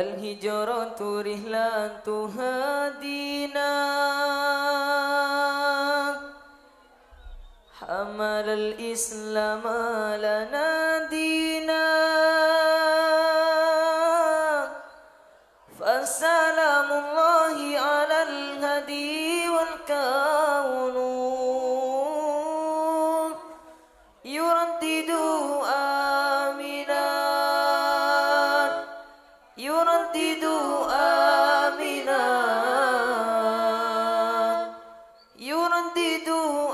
Al-Hijratu Rihlan Tuhadina Hamal al-Islam alana dina Fasalamullahi ala al-Hadi wal-Kadhi يردد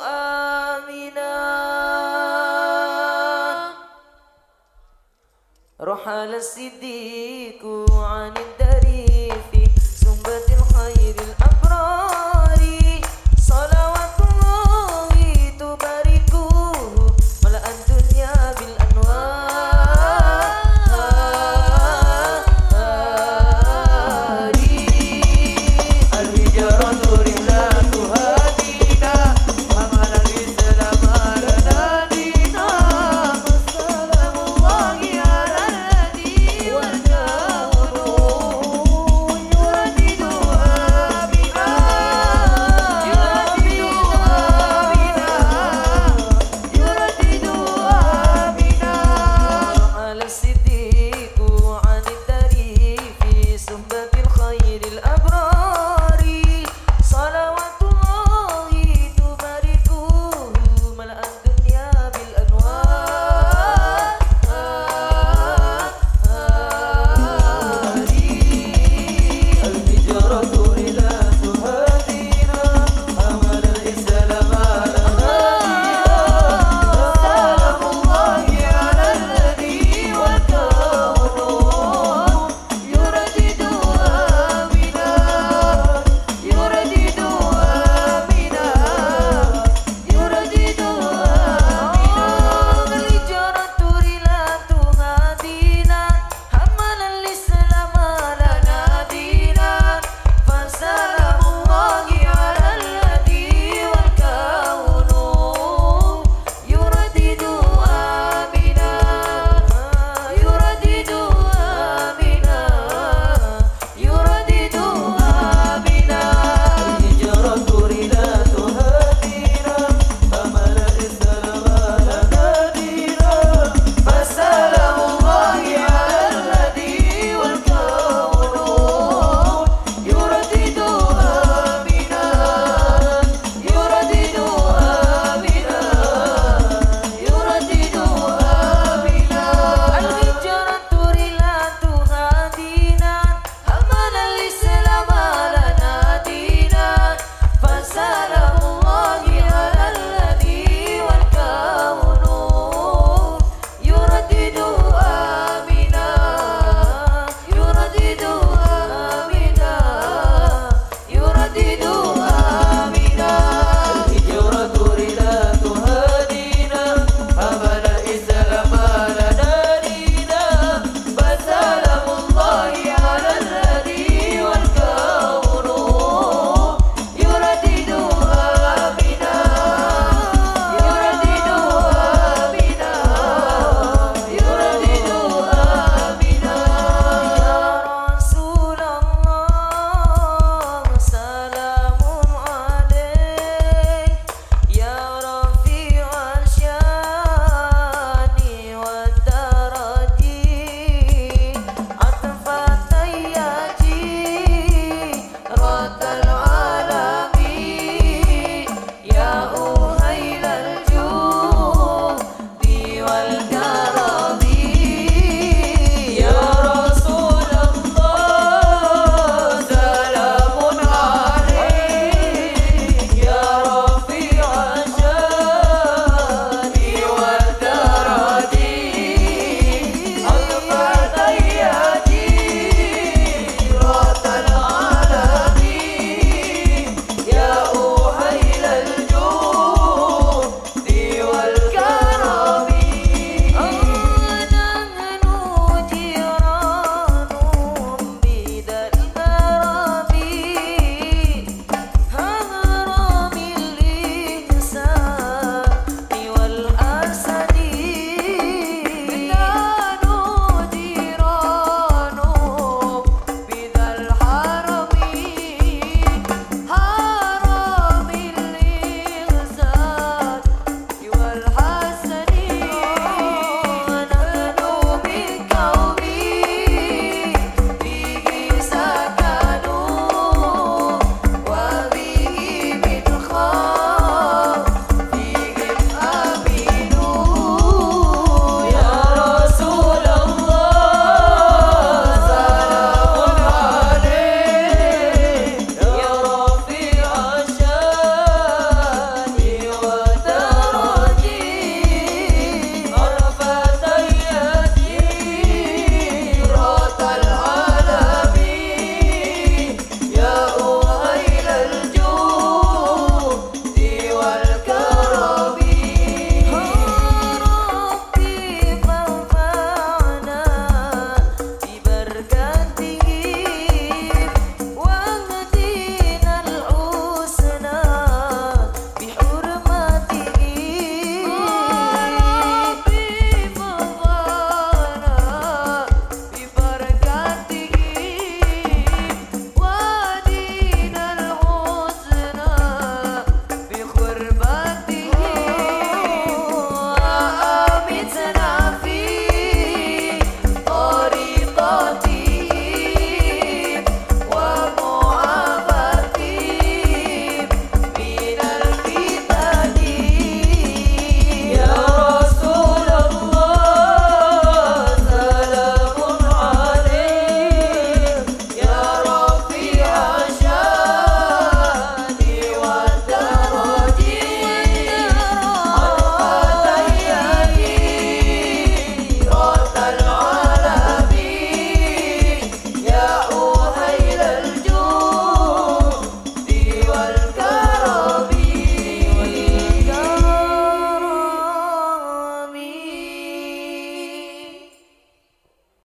آمنا رحل الصديق عن الدريف